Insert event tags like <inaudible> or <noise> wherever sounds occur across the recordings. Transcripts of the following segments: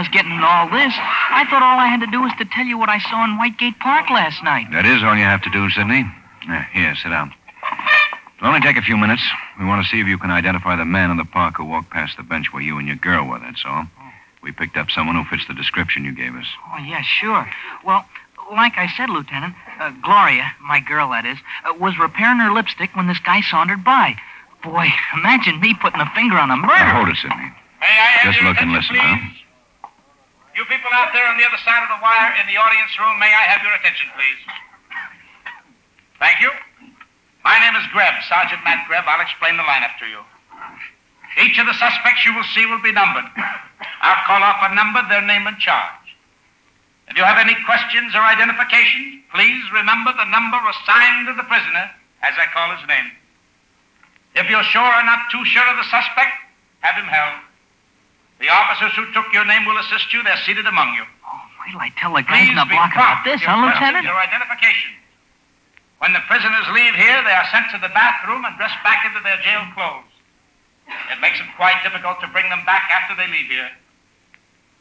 I was getting all this. I thought all I had to do was to tell you what I saw in Whitegate Park last night. That is all you have to do, Sidney. Yeah, here, sit down. It'll only take a few minutes. We want to see if you can identify the man in the park who walked past the bench where you and your girl were, that's all. We picked up someone who fits the description you gave us. Oh, yeah, sure. Well, like I said, Lieutenant, uh, Gloria, my girl that is, uh, was repairing her lipstick when this guy sauntered by. Boy, <laughs> imagine me putting a finger on a murder. Now, hold it, Sidney. May I Just look and attention, listen, huh? You people out there on the other side of the wire in the audience room, may I have your attention, please? Thank you. My name is Greb, Sergeant Matt Greb. I'll explain the lineup to you. Each of the suspects you will see will be numbered. I'll call off a number, their name and charge. If you have any questions or identifications, please remember the number assigned to the prisoner as I call his name. If you're sure or not too sure of the suspect, have him held. The officers who took your name will assist you. They're seated among you. Oh, wait till I tell the guys Please in the be block about prompt. this, Your huh, Lieutenant? Your identification. When the prisoners leave here, they are sent to the bathroom and dressed back into their jail clothes. It makes it quite difficult to bring them back after they leave here.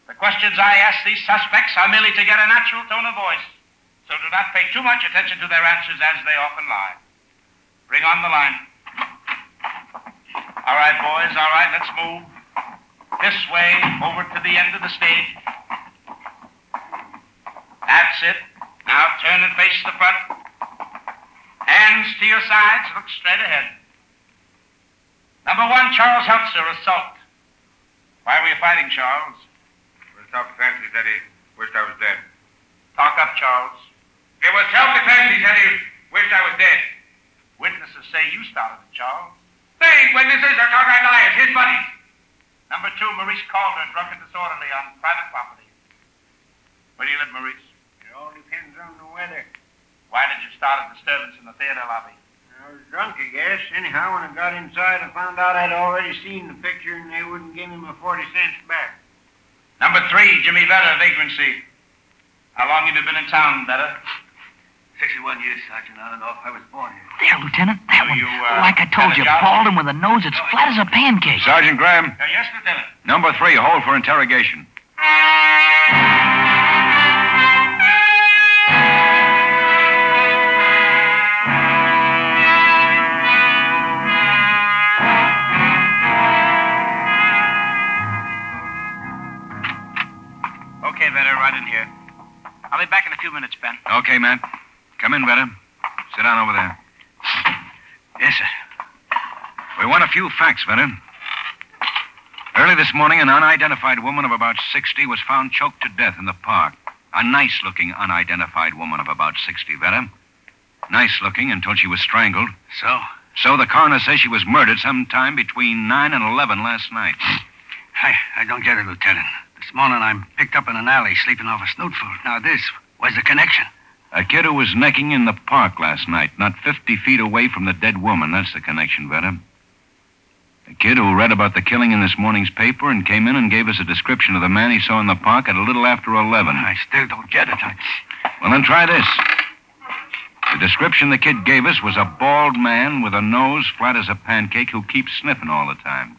The questions I ask these suspects are merely to get a natural tone of voice, so do not pay too much attention to their answers as they often lie. Bring on the line. All right, boys, all right, let's move. This way, over to the end of the stage. That's it. Now turn and face the front. Hands to your sides, look straight ahead. Number one, Charles Heltzer, assault. Why were you fighting, Charles? was self-defense. He said he wished I was dead. Talk up, Charles. It was self-defense. He said he wished I was dead. Witnesses say you started it, Charles. They witnesses. They're downright liars. His buddies. Number two, Maurice Calder, drunk and disorderly on private property. Where do you live, Maurice? It all depends on the weather. Why did you start a disturbance in the theater lobby? I was drunk, I guess. Anyhow, when I got inside, I found out I'd already seen the picture, and they wouldn't give me my 40 cents back. Number three, Jimmy Vetter, vagrancy. How long have you been in town, Vetter? 61 years, Sergeant. I don't know if I was born here. There, Lieutenant, that So one. you, uh, like I told had a you, job? bald and with a nose that's flat as a pancake. Sergeant Graham, Uh, yes, Lieutenant. number three, hold for interrogation. Okay, Vetter, right in here. I'll be back in a few minutes, Ben. Okay, Matt. Come in, Vetter. Sit down over there. Yes, sir. We want a few facts, Vetter. Early this morning, an unidentified woman of about 60 was found choked to death in the park. A nice looking unidentified woman of about 60, Vetter. Nice looking until she was strangled. So? So the coroner says she was murdered sometime between 9 and 11 last night. I, I don't get it, Lieutenant. This morning I'm picked up in an alley sleeping off a snootful. Now this, where's the connection? A kid who was necking in the park last night, not 50 feet away from the dead woman. That's the connection, Vetter. A kid who read about the killing in this morning's paper and came in and gave us a description of the man he saw in the park at a little after 11. I still don't get it. I... Well, then try this. The description the kid gave us was a bald man with a nose flat as a pancake who keeps sniffing all the time.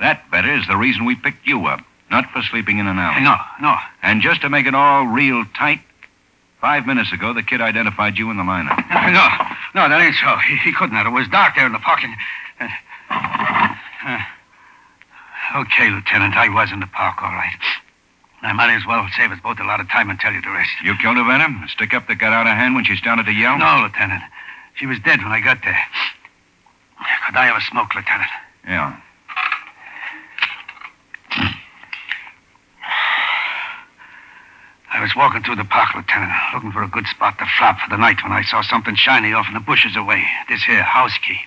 That, Vetter, is the reason we picked you up, not for sleeping in an alley. No, no. And just to make it all real tight, five minutes ago, the kid identified you in the lineup. No, no, that ain't so. He, he couldn't have. It was dark there in the park. And, uh, uh, okay, Lieutenant, I was in the park, all right. I might as well save us both a lot of time and tell you the rest. You killed her, Venom? A stick up that got out of hand when she started to yell? No, Lieutenant. She was dead when I got there. Could I have a smoke, Lieutenant? Yeah. Was walking through the park, Lieutenant, looking for a good spot to flop for the night when I saw something shiny off in the bushes away. This here house key.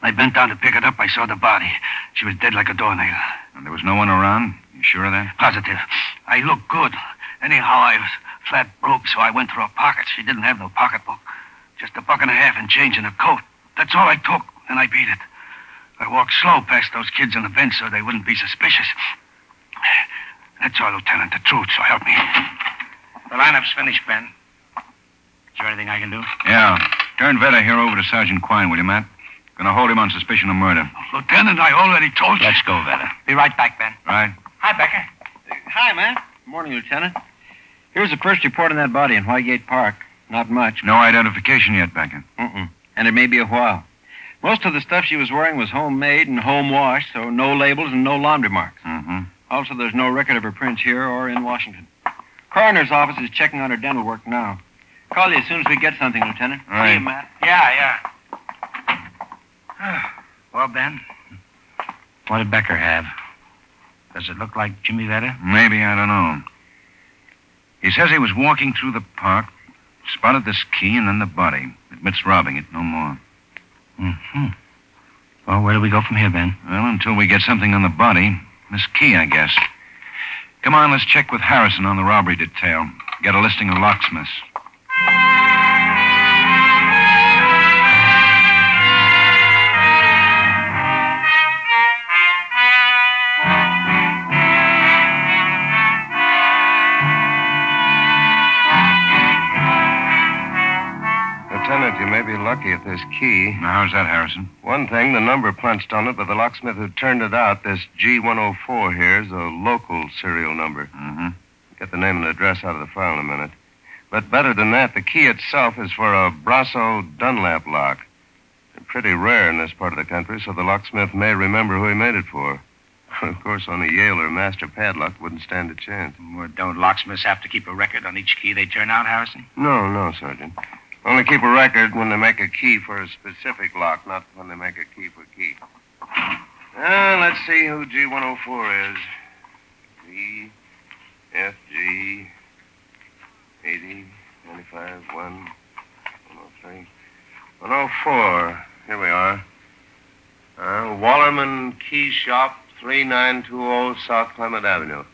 When I bent down to pick it up, I saw the body. She was dead like a doornail. And there was no one around? You sure of that? Positive. I looked good. Anyhow, I was flat broke, so I went through her pockets. She didn't have no pocketbook. Just a buck and a half and change in her coat. That's all I took, and I beat it. I walked slow past those kids on the bench so they wouldn't be suspicious. That's all, Lieutenant. The truth, so help me. The lineup's finished, Ben. Is there anything I can do? Yeah. Turn Vetter here over to Sergeant Quine, will you, Matt? Gonna hold him on suspicion of murder. Lieutenant, I already told you. Let's go, Vetter. Be right back, Ben. Right? Hi, Becker. Hi, man. Good morning, Lieutenant. Here's the first report on that body in Whitegate Park. Not much. No identification yet, Becker. Mm-mm. And it may be a while. Most of the stuff she was wearing was homemade and home washed, so no labels and no laundry marks. Mm-hmm. Also, there's no record of her prints here or in Washington. Coroner's office is checking on her dental work now. Call you as soon as we get something, Lieutenant. All right. See you, Matt. Yeah, yeah. <sighs> well, Ben, what did Becker have? Does it look like Jimmy Vetter? Maybe, I don't know. He says he was walking through the park, spotted this key and then the body. Admits robbing it, no more. Mm-hmm. Well, where do we go from here, Ben? Well, until we get something on the body, this key, I guess. Come on, let's check with Harrison on the robbery detail. Get a listing of locksmiths. Lucky at this key. Now, how's that, Harrison? One thing, the number punched on it but the locksmith who turned it out, this G104 here, is a local serial number. Mm-hmm. Get the name and address out of the file in a minute. But better than that, the key itself is for a Brasso Dunlap lock. They're pretty rare in this part of the country, so the locksmith may remember who he made it for. <laughs> Of course, on a Yale or Master padlock wouldn't stand a chance. Well, don't locksmiths have to keep a record on each key they turn out, Harrison? No, no, Sergeant. Only keep a record when they make a key for a specific lock, not when they make a key for key. Well, let's see who G104 is. V, F, G, 80, 95, 1, 103, 104. Here we are. Uh, Wallerman Key Shop, 3920 South Clement Avenue.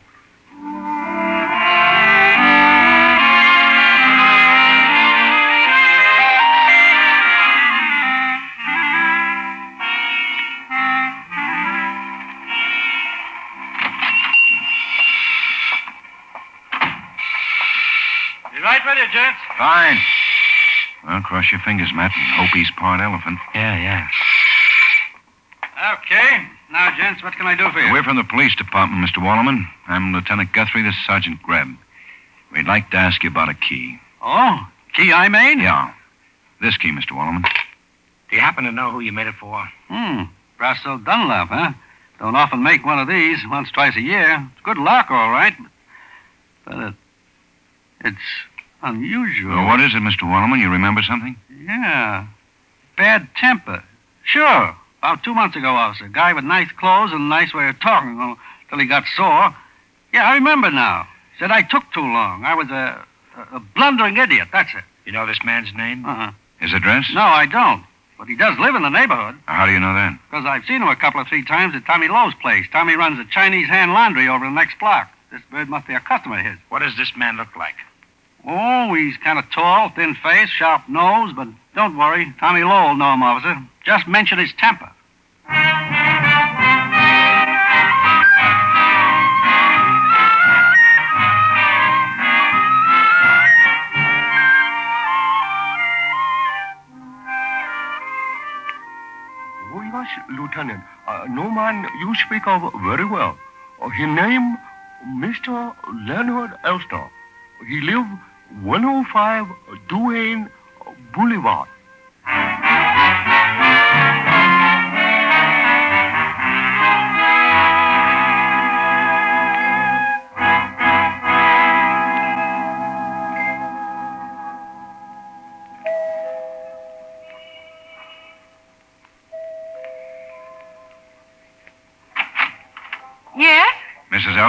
You right with you, gents? Fine. Well, cross your fingers, Matt, and hope he's part elephant. Yeah, yeah. Okay. Now, gents, what can I do for you? We're from the police department, Mr. Wallerman. I'm Lieutenant Guthrie. This is Sergeant Greb. We'd like to ask you about a key. Oh, key I made? Yeah. This key, Mr. Wallerman. Do you happen to know who you made it for? Hmm. Brasso Dunlap, huh? Don't often make one of these, once, twice a year. It's good luck, all right. But it, it's unusual. Well, what is it, Mr. Wallerman? You remember something? Yeah. Bad temper. Sure. About two months ago, officer. Guy with nice clothes and a nice way of talking till he got sore. Yeah, I remember now. Said I took too long. I was a, a, a blundering idiot. That's it. You know this man's name? Uh-huh. His address? No, I don't. But he does live in the neighborhood. How do you know that? Because I've seen him a couple of three times at Tommy Lowe's place. Tommy runs a Chinese hand laundry over the next block. This bird must be a customer of his. What does this man look like? Oh, he's kind of tall, thin face, sharp nose, but don't worry. Tommy Lowell know him, officer. Just mention his temper. Yes, Lieutenant. Uh, no man you speak of very well. Uh, his name, Mr. Leonard Elsner. He live 105 Duane Boulevard.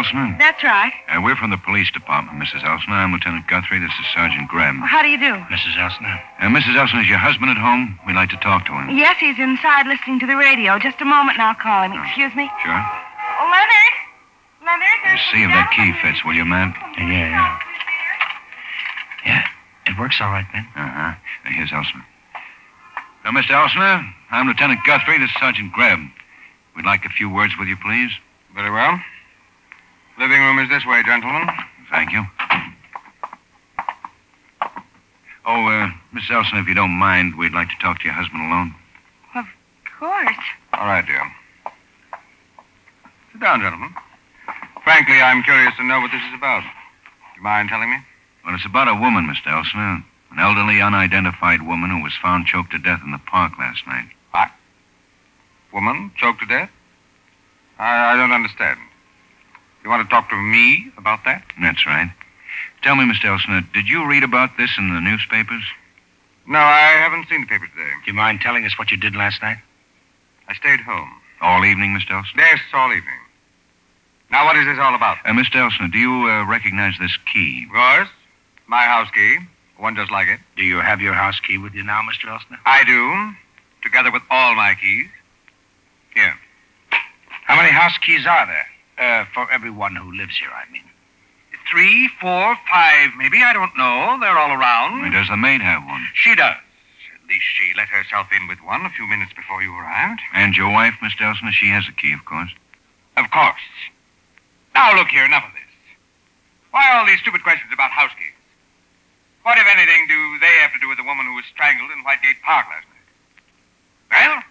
Elsner? That's right. Uh, we're from the police department, Mrs. Elsner. I'm Lieutenant Guthrie. This is Sergeant Graham. How do you do? Mrs. Elsner? Uh, Mrs. Elsner, is your husband at home? We'd like to talk to him. Yes, he's inside listening to the radio. Just a moment and I'll call him. Excuse me. Sure. Oh, Leonard! Leonard, there's See if that key fits, will you, ma'am? Yeah, yeah. Yeah, it works all right, Ben. Uh-huh. Uh, here's Elsner. Now, Mr. Elsner, I'm Lieutenant Guthrie. This is Sergeant Graham. We'd like a few words with you, please. Very well. Living room is this way, gentlemen. Thank you. Oh, uh, Mrs. Elsner, if you don't mind, we'd like to talk to your husband alone. Of course. All right, dear. Sit down, gentlemen. Frankly, I'm curious to know what this is about. Do you mind telling me? Well, it's about a woman, Mr. Elsner. An elderly, unidentified woman who was found choked to death in the park last night. What? Woman choked to death? I, I don't understand. You want to talk to me about that? That's right. Tell me, Mr. Elsner, did you read about this in the newspapers? No, I haven't seen the paper today. Do you mind telling us what you did last night? I stayed home. All evening, Mr. Elsner? Yes, all evening. Now, what is this all about? Uh, Mr. Elsner, do you uh, recognize this key? Of course. My house key. One just like it. Do you have your house key with you now, Mr. Elsner? I do, together with all my keys. Here. How many house keys are there? Uh, for everyone who lives here, I mean. Three, four, five, maybe. I don't know. They're all around. Does the maid have one? She does. At least she let herself in with one a few minutes before you arrived. And your wife, Miss Elsner, she has a key, of course. Of course. Now, look here, enough of this. Why all these stupid questions about house keys? What, if anything, do they have to do with the woman who was strangled in Whitegate Park last night? Well?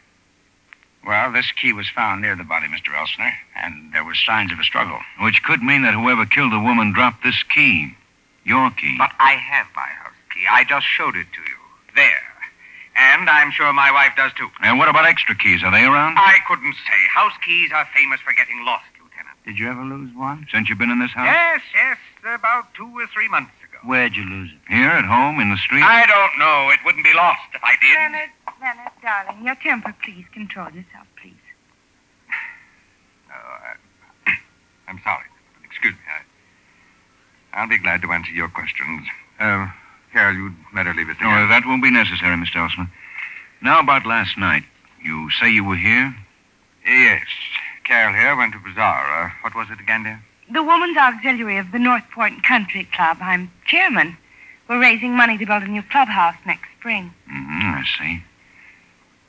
Well, this key was found near the body, Mr. Elsner, and there were signs of a struggle. Which could mean that whoever killed the woman dropped this key. Your key. But I have my house key. I just showed it to you. There. And I'm sure my wife does too. And what about extra keys? Are they around? I couldn't say. House keys are famous for getting lost, Lieutenant. Did you ever lose one? Since you've been in this house? Yes, yes. About two or three months ago. Where'd you lose it? Here, at home, in the street? I don't know. It wouldn't be lost if I did. Leonard, Leonard, darling, your temper, please. Control yourself, please. <sighs> No, I, <coughs> I'm sorry. Excuse me. I, I'll be glad to answer your questions. Uh, Carol, you'd better leave it there. No, there. that won't be necessary, Mr. Elsner. Now, about last night. You say you were here? Yes. Carol here went to bazaar. Uh, what was it again, dear? The Woman's Auxiliary of the North Point Country Club. I'm chairman. We're raising money to build a new clubhouse next spring. Mm-hmm, I see.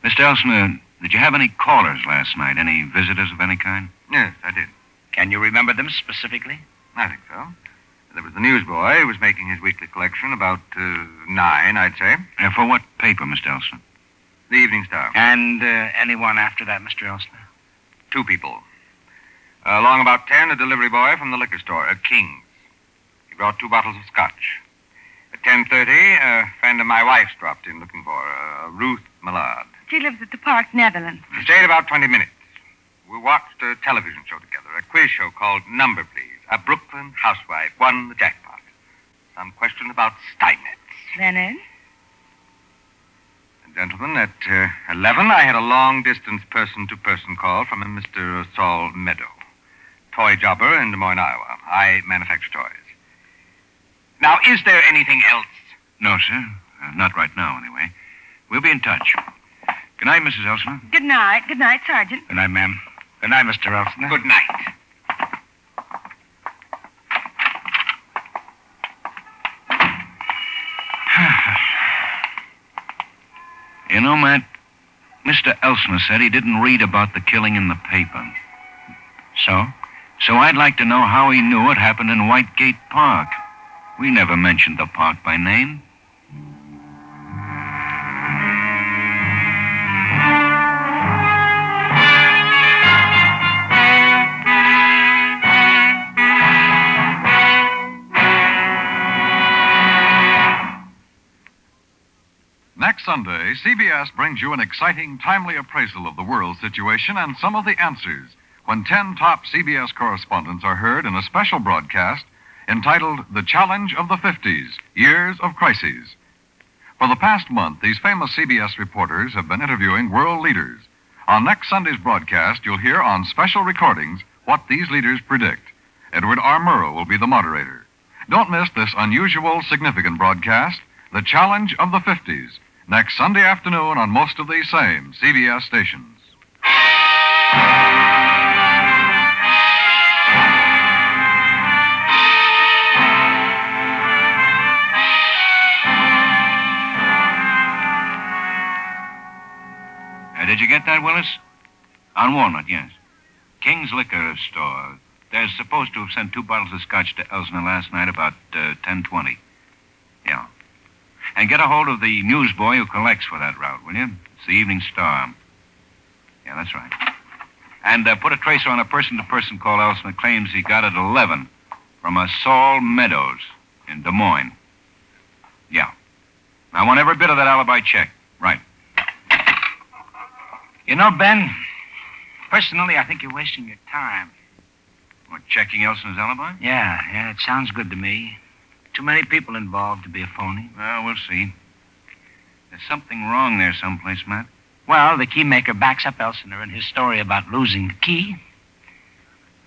Mr. Elsner, did you have any callers last night? Any visitors of any kind? Yes, I did. Can you remember them specifically? I think so. There was the newsboy who was making his weekly collection about uh, nine, I'd say. Uh, for what paper, Mr. Elsner? The Evening Star. And uh, anyone after that, Mr. Elsner? Two people. Uh, along about ten, a delivery boy from the liquor store, a King's. He brought two bottles of scotch. At ten thirty, a friend of my wife's dropped in looking for her, uh, Ruth Millard. She lives at the Park, Netherlands. She stayed about twenty minutes. We watched a television show together, a quiz show called Number Please. A Brooklyn housewife won the jackpot. Some question about Steinmetz. Leonard? Gentlemen, at uh, 11, I had a long distance person to person call from a Mr. Saul Meadow, toy jobber in Des Moines, Iowa. I manufacture toys. Now, is there anything else? No, sir. Uh, not right now, anyway. We'll be in touch. Good night, Mrs. Elsner. Good night. Good night, Sergeant. Good night, ma'am. Good night, Mr. Elsner. Good night. <sighs> You know, Matt, Mr. Elsner said he didn't read about the killing in the paper. So? So I'd like to know how he knew it happened in Whitegate Park. We never mentioned the park by name. Next Sunday, CBS brings you an exciting, timely appraisal of the world situation and some of the answers when 10 top CBS correspondents are heard in a special broadcast entitled The Challenge of the 50s Years of Crises. For the past month, these famous CBS reporters have been interviewing world leaders. On next Sunday's broadcast, you'll hear on special recordings what these leaders predict. Edward R. Murrow will be the moderator. Don't miss this unusual, significant broadcast, The Challenge of the 50s, next Sunday afternoon on most of these same CBS stations. Did you get that, Willis? On Walnut, yes. King's Liquor Store. They're supposed to have sent two bottles of scotch to Elsner last night about uh, 10.20. Yeah. And get a hold of the newsboy who collects for that route, will you? It's the Evening Star. Yeah, that's right. And uh, put a tracer on a person-to-person call Elsner claims he got at 11 from a Saul Meadows in Des Moines. Yeah. I want every bit of that alibi checked. You know, Ben, personally, I think you're wasting your time. What, checking Elsner's alibi? Yeah, yeah, it sounds good to me. Too many people involved to be a phony. Well, we'll see. There's something wrong there someplace, Matt. Well, the keymaker backs up Elsner in his story about losing the key.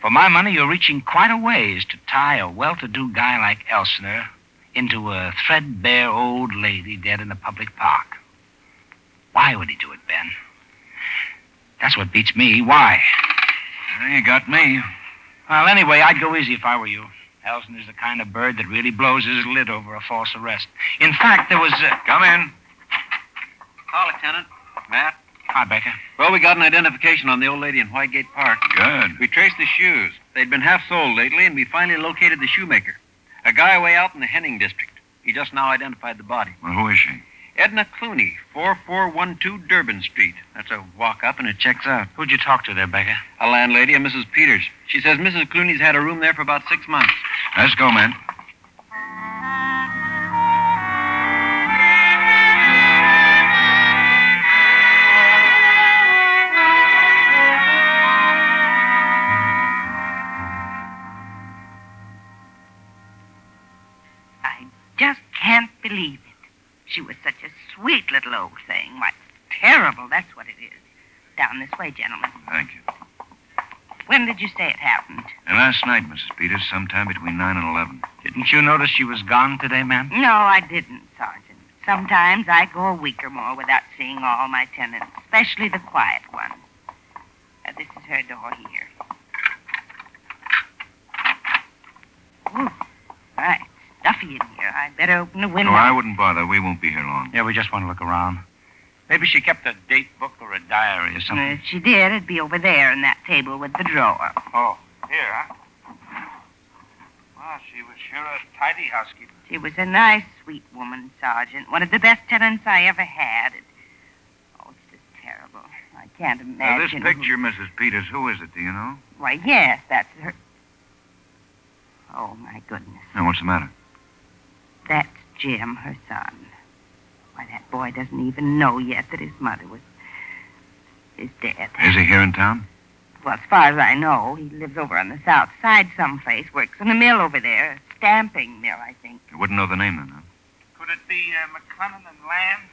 For my money, you're reaching quite a ways to tie a well-to-do guy like Elsner into a threadbare old lady dead in a public park. Why would he do it, Ben? That's what beats me. Why? Well, you got me. Well, anyway, I'd go easy if I were you. Elsner is the kind of bird that really blows his lid over a false arrest. In fact, there was. Uh... Come in. Call, Lieutenant. Matt. Hi, Becker. Well, we got an identification on the old lady in Whitegate Park. Good. We traced the shoes. They'd been half sold lately, and we finally located the shoemaker. A guy way out in the Henning district. He just now identified the body. Well, who is she? Edna Clooney, 4412 Durban Street. That's a walk up, and it checks out. Who'd you talk to there, Becker? A landlady, a Mrs. Peters. She says Mrs. Clooney's had a room there for about six months. Let's go, man. I just can't believe it. She was such a sweet little old thing. Why, terrible, that's what it is. Down this way, gentlemen. Thank you. When did you say it happened? And last night, Mrs. Peters, sometime between 9 and 11. Didn't you notice she was gone today, ma'am? No, I didn't, Sergeant. Sometimes I go a week or more without seeing all my tenants, especially the quiet ones. Uh, this is her door here. Ooh, right. Stuffy in here. I'd better open the No, window. I wouldn't bother. We won't be here long. Yeah, we just want to look around. Maybe she kept a date book or a diary or something. if she did, it'd be over there in that table with the drawer. Oh, here, huh? Well, she was sure a tidy housekeeper. She was a nice, sweet woman, Sergeant. One of the best tenants I ever had. It, oh, it's just terrible. I can't Now, this imagine. picture, Mrs. Peters, who is it? Do you know? Why, yes, that's her. Oh, my goodness. Now, what's the matter? That's Jim, her son. Why, that boy doesn't even know yet that his mother was. is dead. Is he here in town? Well, as far as I know, he lives over on the south side someplace, works in a mill over there, a stamping mill, I think. You wouldn't know the name then, huh? Could it be uh, McClellan and Land?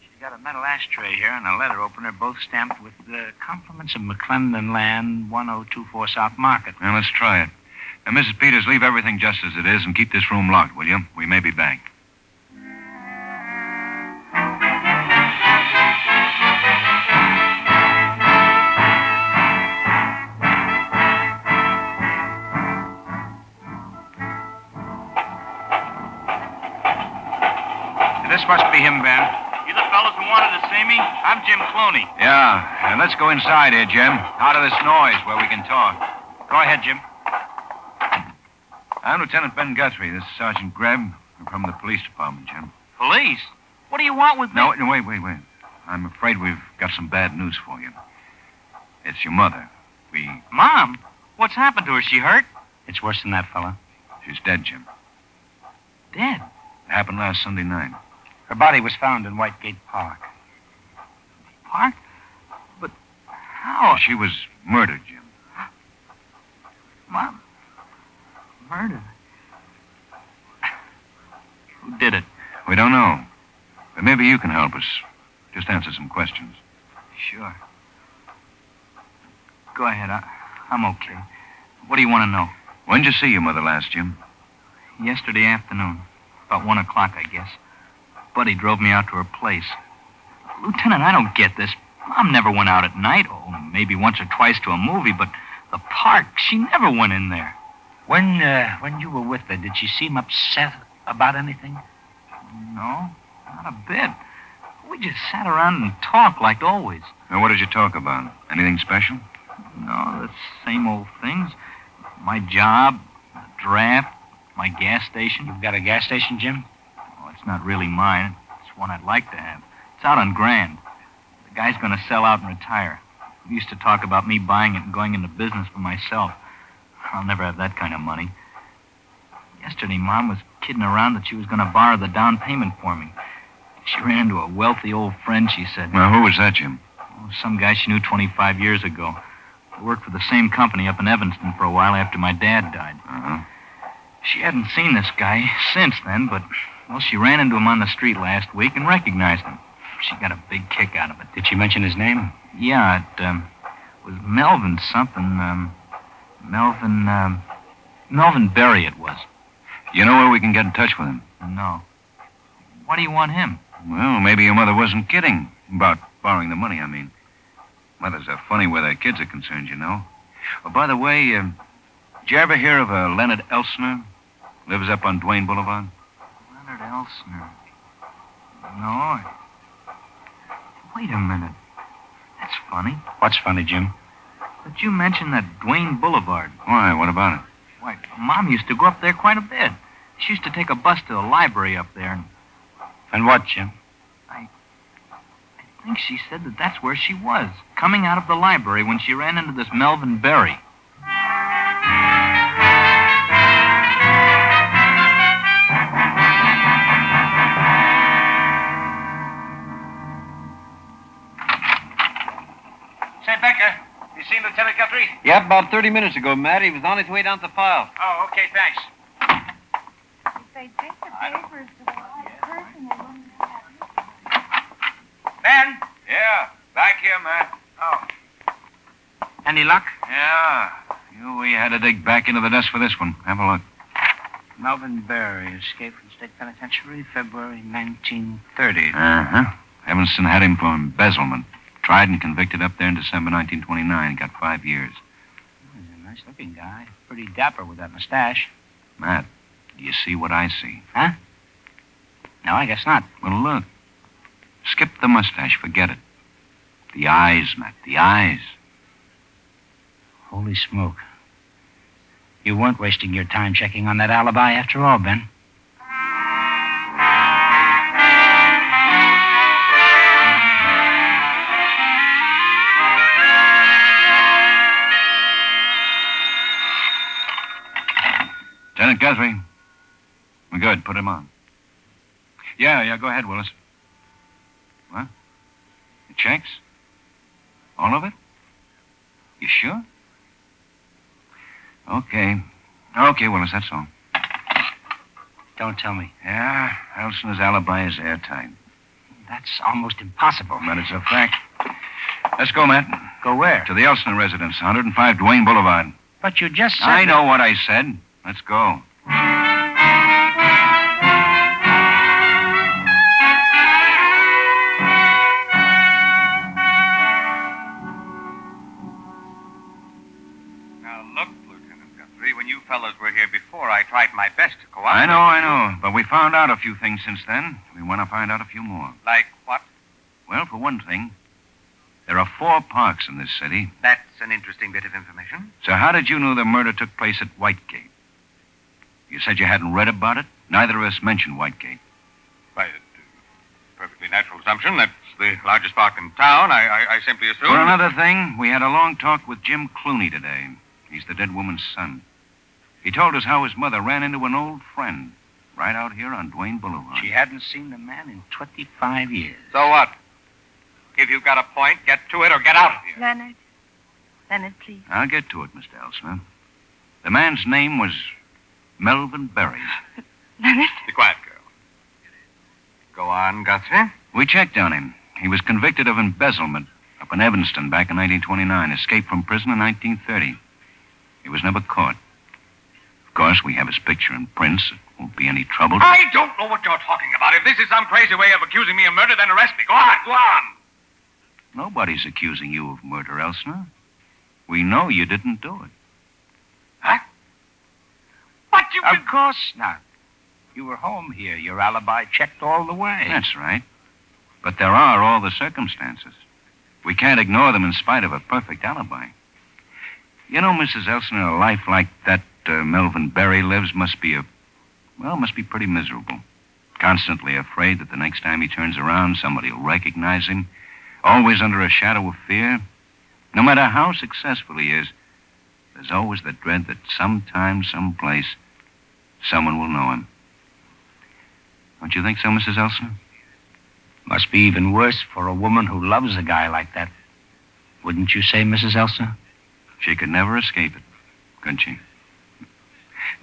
She's got a metal ashtray here and a letter opener, both stamped with the compliments of McClellan and Land, 1024 South Market. Now, let's try it. Now, Mrs. Peters, leave everything just as it is and keep this room locked, will you? We may be back. This must be him, Ben. You the fellows who wanted to see me? I'm Jim Clooney. Yeah, and let's go inside here, Jim. Out of this noise where we can talk. Go ahead, Jim. I'm Lieutenant Ben Guthrie. This is Sergeant Greb. I'm from the police department, Jim. Police? What do you want with me? No, no, wait, wait, wait. I'm afraid we've got some bad news for you. It's your mother. We. Mom? What's happened to her? She hurt? It's worse than that, fella. She's dead, Jim. Dead. It happened last Sunday night. Her body was found in Whitegate Park. Park? But how? She was murdered, Jim. Mom. Murder. Who did it? We don't know. But maybe you can help us. Just answer some questions. Sure. Go ahead. I, I'm okay. What do you want to know? When'd you see your mother last, Jim? Yesterday afternoon. About one o'clock, I guess. Buddy drove me out to her place. Lieutenant, I don't get this. Mom never went out at night. Oh, maybe once or twice to a movie, but the park, she never went in there. When, uh, when you were with her, did she seem upset about anything? No, not a bit. We just sat around and talked like always. Now, what did you talk about? Anything special? No, the same old things. My job, the draft, my gas station. You've got a gas station, Jim? Oh, it's not really mine. It's one I'd like to have. It's out on Grand. The guy's going to sell out and retire. We used to talk about me buying it and going into business for myself. I'll never have that kind of money. Yesterday, Mom was kidding around that she was going to borrow the down payment for me. She ran into a wealthy old friend, she said. Now, who was that, Jim? Oh, some guy she knew 25 years ago. I worked for the same company up in Evanston for a while after my dad died. Uh-huh. She hadn't seen this guy since then, but, well, she ran into him on the street last week and recognized him. She got a big kick out of it. Did she mention his name? Yeah, it um, was Melvin something. Um, Melvin, um, Melvin Berry it was. You know where we can get in touch with him? No. Why do you want him? Well, maybe your mother wasn't kidding about borrowing the money, I mean. Mothers are funny where their kids are concerned, you know. Oh, by the way, um, did you ever hear of a Leonard Elsner? Lives up on Duane Boulevard? Leonard Elsner. No. Wait a minute. That's funny. What's funny, Jim? But you mentioned that Duane Boulevard. Why? What about it? Why, Mom used to go up there quite a bit. She used to take a bus to the library up there, and And what, Jim? I think she said that that's where she was, coming out of the library when she ran into this Melvin Berry. Lieutenant Guthrie? Yep, about 30 minutes ago, Matt. He was on his way down to the file. Oh, okay, thanks. If they take the papers to the right person, they wouldn't have Ben? Yeah, back here, Matt. Oh. Any luck? Yeah. You, we had to dig back into the desk for this one. Have a look. Melvin Berry, escaped from state penitentiary February 1930. Uh-huh. Evanston had him for embezzlement. Tried and convicted up there in December 1929. Got five years. He's a nice looking guy. Pretty dapper with that mustache. Matt, do you see what I see? Huh? No, I guess not. Well, look. Skip the mustache. Forget it. The eyes, Matt. The eyes. Holy smoke. You weren't wasting your time checking on that alibi after all, Ben. Lieutenant Guthrie. We're good. Put him on. Yeah, yeah, go ahead, Willis. What? The checks? All of it? You sure? Okay. Okay, Willis, that's all. Don't tell me. Yeah, Elsner's alibi is airtight. That's almost impossible. But it's a fact. Let's go, Matt. Go where? To the Elsner residence, 105 Duane Boulevard. But you just said. I that- know what I said. Let's go. Now, look, Lieutenant Guthrie, when you fellows were here before, I tried my best to cooperate. I know, I know. But we found out a few things since then. We want to find out a few more. Like what? Well, for one thing, there are four parks in this city. That's an interesting bit of information. So how did you know the murder took place at Whitegate? You said you hadn't read about it? Neither of us mentioned Whitegate. By a perfectly natural assumption. That's the largest park in town. I, I, I simply assumed. For another thing, we had a long talk with Jim Clooney today. He's the dead woman's son. He told us how his mother ran into an old friend right out here on Duane Boulevard. She hadn't seen the man in 25 years. So what? If you've got a point, get to it or get out of here. Leonard. Leonard, please. I'll get to it, Mr. Elsner. The man's name was Melvin Berry. <laughs> Leonard? Be quiet, girl. Go on, Guthrie. We checked on him. He was convicted of embezzlement up in Evanston back in 1929, escaped from prison in 1930. He was never caught. Of course, we have his picture in prints. It won't be any trouble. I don't know what you're talking about. If this is some crazy way of accusing me of murder, then arrest me. Go on, go on. Nobody's accusing you of murder, Elsner. We know you didn't do it. But you Of course not. You were home here. Your alibi checked all the way. That's right. But there are all the circumstances. We can't ignore them in spite of a perfect alibi. You know, Mrs. Elsner, a life like that uh, Melvin Berry lives must be a, well, must be pretty miserable. Constantly afraid that the next time he turns around, somebody will recognize him. Always under a shadow of fear. No matter how successful he is, there's always the dread that sometime, someplace, someone will know him. Don't you think so, Mrs. Elsner? Must be even worse for a woman who loves a guy like that. Wouldn't you say, Mrs. Elsner? She could never escape it, could she?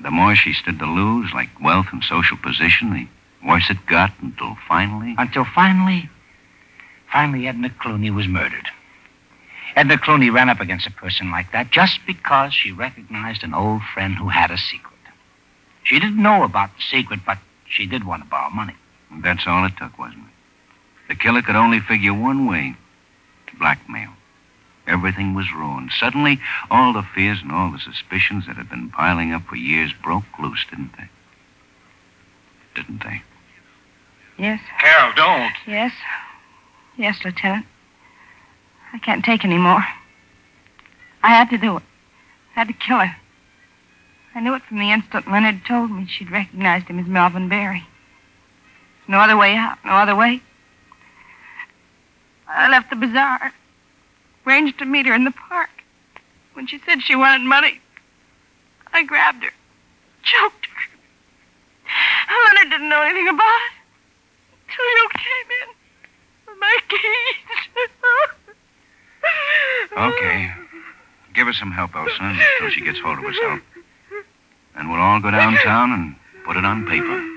The more she stood to lose, like wealth and social position, the worse it got until finally. Until finally, finally Edna Clooney was murdered. Edna Clooney ran up against a person like that just because she recognized an old friend who had a secret. She didn't know about the secret, but she did want to borrow money. That's all it took, wasn't it? The killer could only figure one way blackmail. Everything was ruined. Suddenly, all the fears and all the suspicions that had been piling up for years broke loose, didn't they? Didn't they? Yes, Carol, don't. yes. Yes, Lieutenant. I can't take any more. I had to do it. I had to kill her. I knew it from the instant Leonard told me she'd recognized him as Melvin Berry. No other way out, no other way. I left the bazaar, arranged to meet her in the park. When she said she wanted money, I grabbed her, choked her. Leonard didn't know anything about it until you came in with my keys. <laughs> Okay. Give her some help, Elsner, until she gets hold of herself. And we'll all go downtown and put it on paper.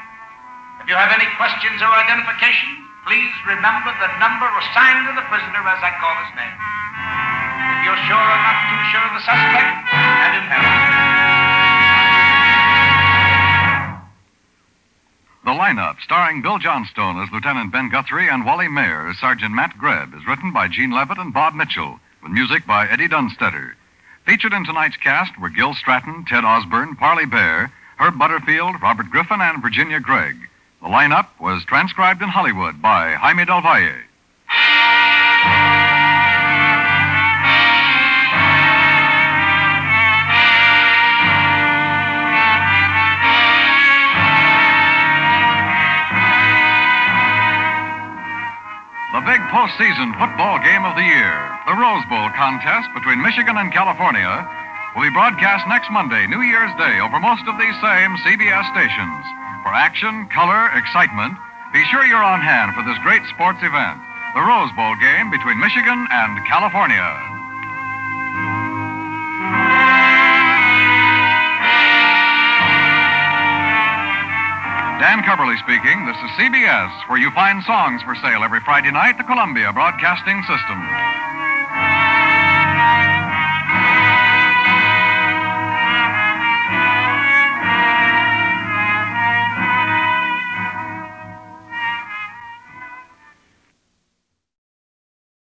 If you have any questions or identification, please remember the number assigned to the prisoner as I call his name. If you're sure or not too sure of the suspect, have him held. The lineup, starring Bill Johnstone as Lieutenant Ben Guthrie and Wally Maher as Sergeant Matt Grebb, is written by Gene Levitt and Bob Mitchell, with music by Eddie Dunstedter. Featured in tonight's cast were Gil Stratton, Ted Osborne, Parley Baer, Herb Butterfield, Robert Griffin, and Virginia Gregg. The lineup was transcribed in Hollywood by Jaime Del Valle. The big postseason football game of the year, the Rose Bowl contest between Michigan and California, will be broadcast next Monday, New Year's Day, over most of these same CBS stations. For action, color, excitement, be sure you're on hand for this great sports event, the Rose Bowl game between Michigan and California. Dan Cubberly speaking. This is CBS, where you find songs for sale every Friday night, the Columbia Broadcasting System.